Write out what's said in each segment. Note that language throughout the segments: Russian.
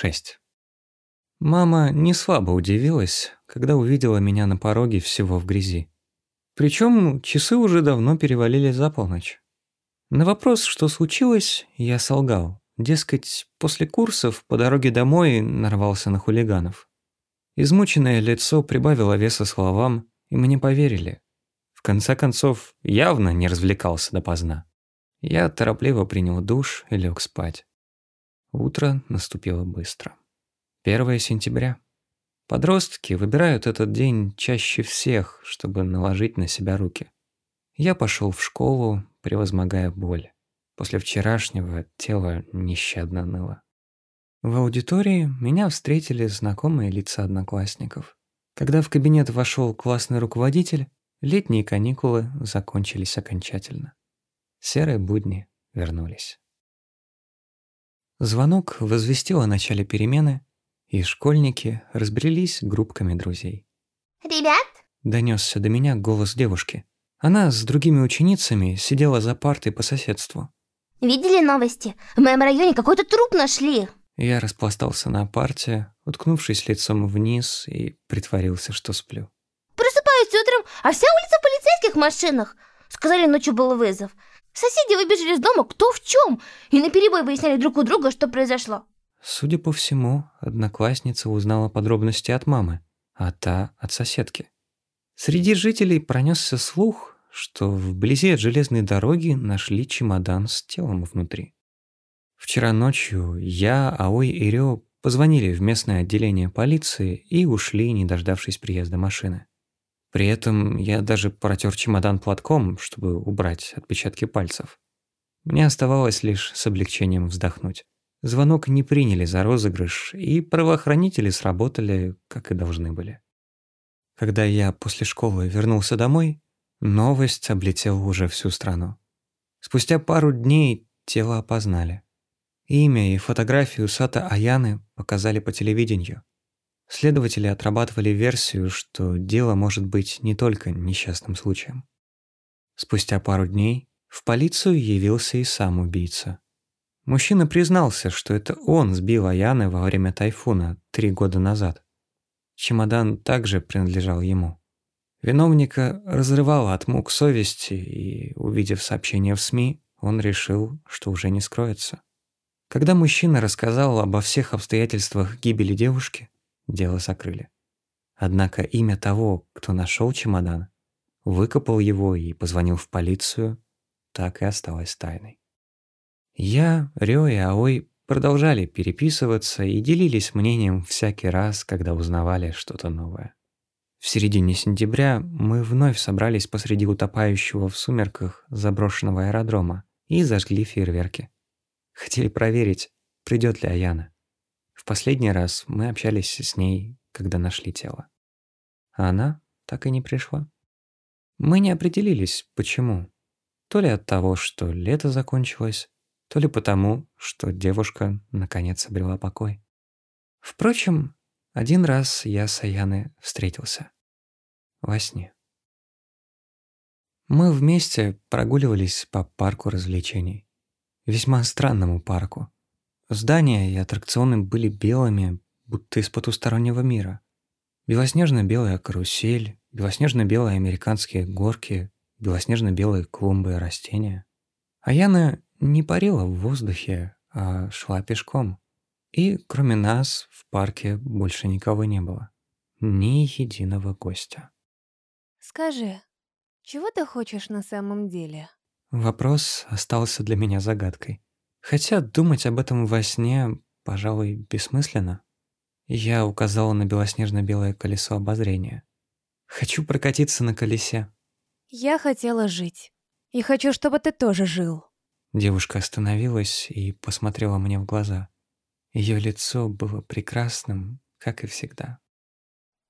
6. Мама не слабо удивилась, когда увидела меня на пороге всего в грязи. Причем часы уже давно перевалили за полночь. На вопрос, что случилось, я солгал. Дескать, после курсов по дороге домой нарвался на хулиганов. Измученное лицо прибавило веса словам, и мне поверили. В конце концов, явно не развлекался допоздна. Я торопливо принял душ и лег спать. Утро наступило быстро. 1 сентября. Подростки выбирают этот день чаще всех, чтобы наложить на себя руки. Я пошел в школу, превозмогая боль. После вчерашнего тело нещадно ныло. В аудитории меня встретили знакомые лица одноклассников. Когда в кабинет вошел классный руководитель, летние каникулы закончились окончательно. Серые будни вернулись. Звонок возвестил о начале перемены, и школьники разбрелись группками друзей. «Ребят?» – донесся до меня голос девушки. Она с другими ученицами сидела за партой по соседству. «Видели новости? В моем районе какой-то труп нашли!» Я распластался на парте, уткнувшись лицом вниз и притворился, что сплю. Просыпаюсь утром, а вся улица в полицейских машинах. Сказали, ночью был вызов. Соседи выбежали из дома кто в чем, и наперебой выясняли друг у друга, что произошло. Судя по всему, одноклассница узнала подробности от мамы, а та от соседки. Среди жителей пронесся слух, что вблизи от железной дороги нашли чемодан с телом внутри. Вчера ночью я, Аой и Рё позвонили в местное отделение полиции и ушли, не дождавшись приезда машины. При этом я даже протер чемодан платком, чтобы убрать отпечатки пальцев. Мне оставалось лишь с облегчением вздохнуть. Звонок не приняли за розыгрыш, и правоохранители сработали, как и должны были. Когда я после школы вернулся домой, новость облетела уже всю страну. Спустя пару дней тело опознали. Имя и фотографию Сата Аяны показали по телевидению. Следователи отрабатывали версию, что дело может быть не только несчастным случаем. Спустя пару дней в полицию явился и сам убийца. Мужчина признался, что это он сбил Аяны во время тайфуна три года назад. Чемодан также принадлежал ему. Виновника разрывало от мук совести, и, увидев сообщение в СМИ, он решил, что уже не скроется. Когда мужчина рассказал обо всех обстоятельствах гибели девушки, дело закрыли. Однако имя того, кто нашел чемодан, выкопал его и позвонил в полицию, так и осталось тайной. Я, Рё и Аой продолжали переписываться и делились мнением всякий раз, когда узнавали что-то новое. В середине сентября мы вновь собрались посреди утопающего в сумерках заброшенного аэродрома и зажгли фейерверки. Хотели проверить, придет ли Аяна. В последний раз мы общались с ней, когда нашли тело. А она так и не пришла. Мы не определились, почему. То ли от того, что лето закончилось, то ли потому, что девушка наконец обрела покой. Впрочем, один раз я с Аяной встретился. Во сне. Мы вместе прогуливались по парку развлечений весьма странному парку. Здания и аттракционы были белыми, будто из потустороннего мира. Белоснежно-белая карусель, белоснежно-белые американские горки, белоснежно-белые клумбы и растения. А Яна не парила в воздухе, а шла пешком. И кроме нас в парке больше никого не было. Ни единого гостя. Скажи, чего ты хочешь на самом деле? Вопрос остался для меня загадкой. Хотя думать об этом во сне, пожалуй, бессмысленно. Я указала на белоснежно-белое колесо обозрения. Хочу прокатиться на колесе. Я хотела жить. И хочу, чтобы ты тоже жил. Девушка остановилась и посмотрела мне в глаза. Ее лицо было прекрасным, как и всегда.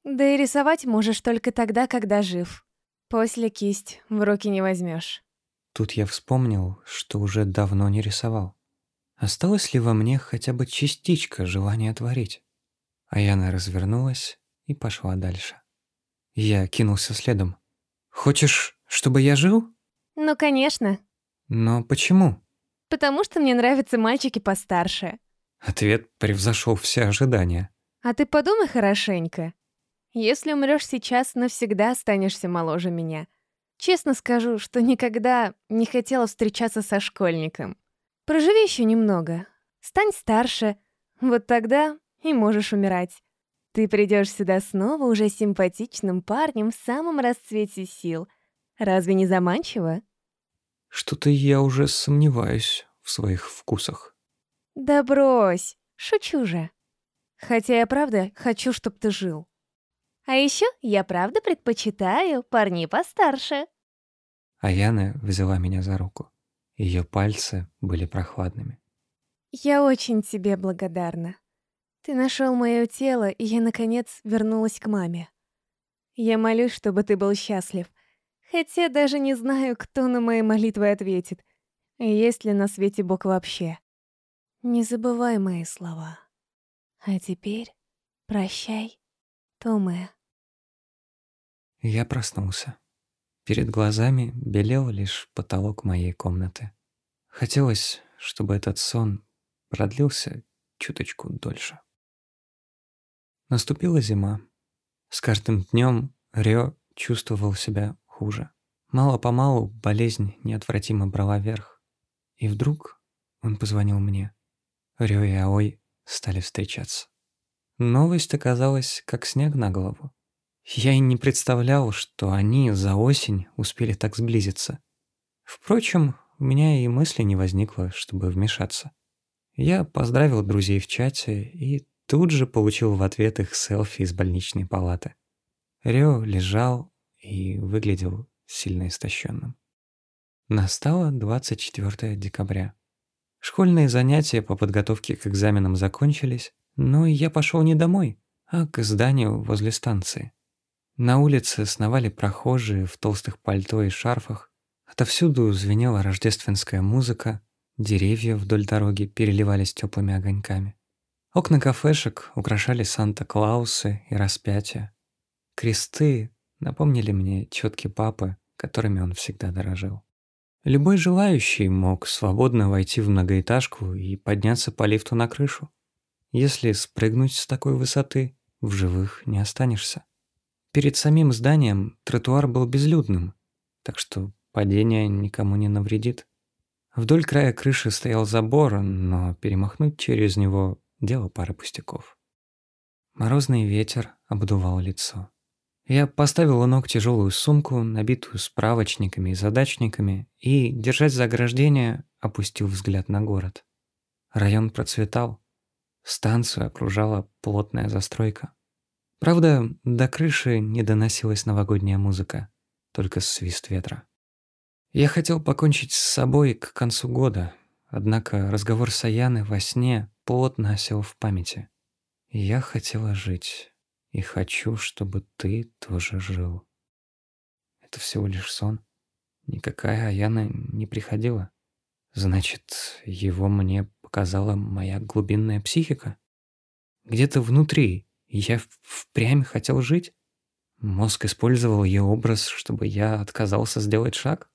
Да и рисовать можешь только тогда, когда жив. После кисть в руки не возьмешь. Тут я вспомнил, что уже давно не рисовал. Осталась ли во мне хотя бы частичка желания творить? Аяна развернулась и пошла дальше. Я кинулся следом. «Хочешь, чтобы я жил?» Ну, конечно. «Но почему?» Потому что мне нравятся мальчики постарше. Ответ превзошел все ожидания. А ты подумай хорошенько. Если умрешь сейчас, навсегда останешься моложе меня. Честно скажу, что никогда не хотела встречаться со школьником. Проживи еще немного. Стань старше. Вот тогда и можешь умирать. Ты придешь сюда снова уже симпатичным парнем в самом расцвете сил. Разве не заманчиво? Что-то я уже сомневаюсь в своих вкусах. Да брось, шучу же. Хотя я правда хочу, чтобы ты жил. А еще я правда предпочитаю парней постарше. Аяна взяла меня за руку. Ее пальцы были прохладными. Я очень тебе благодарна. Ты нашел мое тело, и я, наконец, вернулась к маме. Я молюсь, чтобы ты был счастлив. Хотя даже не знаю, кто на мои молитвы ответит. И есть ли на свете Бог вообще. Не забывай мои слова. А теперь прощай, Томе. Я проснулся. Перед глазами белел лишь потолок моей комнаты. Хотелось, чтобы этот сон продлился чуточку дольше. Наступила зима. С каждым днем Рё чувствовал себя хуже. Мало-помалу болезнь неотвратимо брала верх. И вдруг он позвонил мне. Рё и Аой стали встречаться. Новость оказалась как снег на голову. Я и не представлял, что они за осень успели так сблизиться. Впрочем, у меня и мысли не возникло, чтобы вмешаться. Я поздравил друзей в чате и тут же получил в ответ их селфи из больничной палаты. Рё лежал и выглядел сильно истощенным. Настало 24 декабря. Школьные занятия по подготовке к экзаменам закончились, но я пошел не домой, а к зданию возле станции. На улице сновали прохожие в толстых пальто и шарфах. Отовсюду звенела рождественская музыка, деревья вдоль дороги переливались теплыми огоньками. Окна кафешек украшали Санта-Клаусы и распятия. Кресты напомнили мне четки папы, которыми он всегда дорожил. Любой желающий мог свободно войти в многоэтажку и подняться по лифту на крышу. Если спрыгнуть с такой высоты, в живых не останешься. Перед самим зданием тротуар был безлюдным, так что падение никому не навредит. Вдоль края крыши стоял забор, но перемахнуть через него – дело пары пустяков. Морозный ветер обдувал лицо. Я поставил у ног тяжелую сумку, набитую справочниками и задачниками, и, держась за ограждение, опустил взгляд на город. Район процветал. Станцию окружала плотная застройка. Правда, до крыши не доносилась новогодняя музыка, только свист ветра. Я хотел покончить с собой к концу года, однако разговор с Аяной во сне плотно осел в памяти. Я хотела жить, и хочу, чтобы ты тоже жил. Это всего лишь сон. Никакая Аяна не приходила. Значит, его мне показала моя глубинная психика? Где-то внутри я впрямь хотел жить? Мозг использовал ее образ, чтобы я отказался сделать шаг?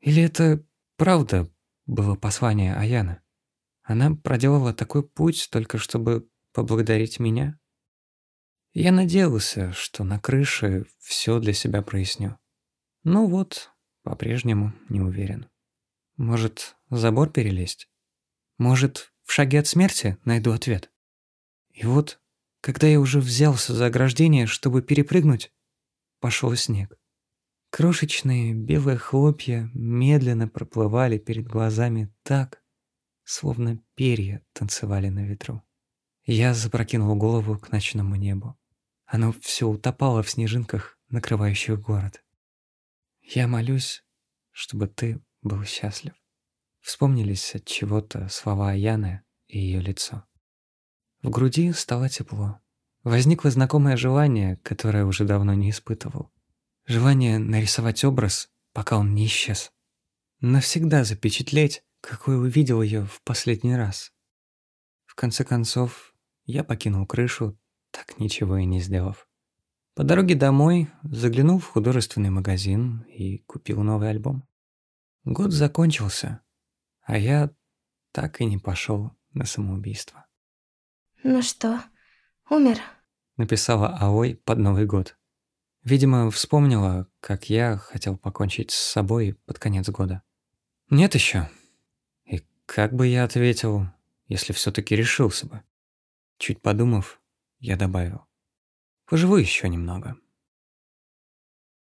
Или это правда было послание Аяна? Она проделала такой путь только чтобы поблагодарить меня? Я надеялся, что на крыше все для себя проясню. Ну вот, по-прежнему не уверен. Может, забор перелезть? Может, в шаге от смерти найду ответ? И вот когда я уже взялся за ограждение, чтобы перепрыгнуть, пошел снег. Крошечные белые хлопья медленно проплывали перед глазами так, словно перья танцевали на ветру. Я запрокинул голову к ночному небу. Оно все утопало в снежинках, накрывающих город. Я молюсь, чтобы ты был счастлив. Вспомнились от чего-то слова Яны и ее лицо. В груди стало тепло. Возникло знакомое желание, которое уже давно не испытывал. Желание нарисовать образ, пока он не исчез. Навсегда запечатлеть, какой увидел ее в последний раз. В конце концов, я покинул крышу, так ничего и не сделав. По дороге домой заглянул в художественный магазин и купил новый альбом. Год закончился, а я так и не пошел на самоубийство. Ну что, умер? Написала Аой под Новый год. Видимо, вспомнила, как я хотел покончить с собой под конец года. Нет еще. И как бы я ответил, если все таки решился бы? Чуть подумав, я добавил. Поживу еще немного.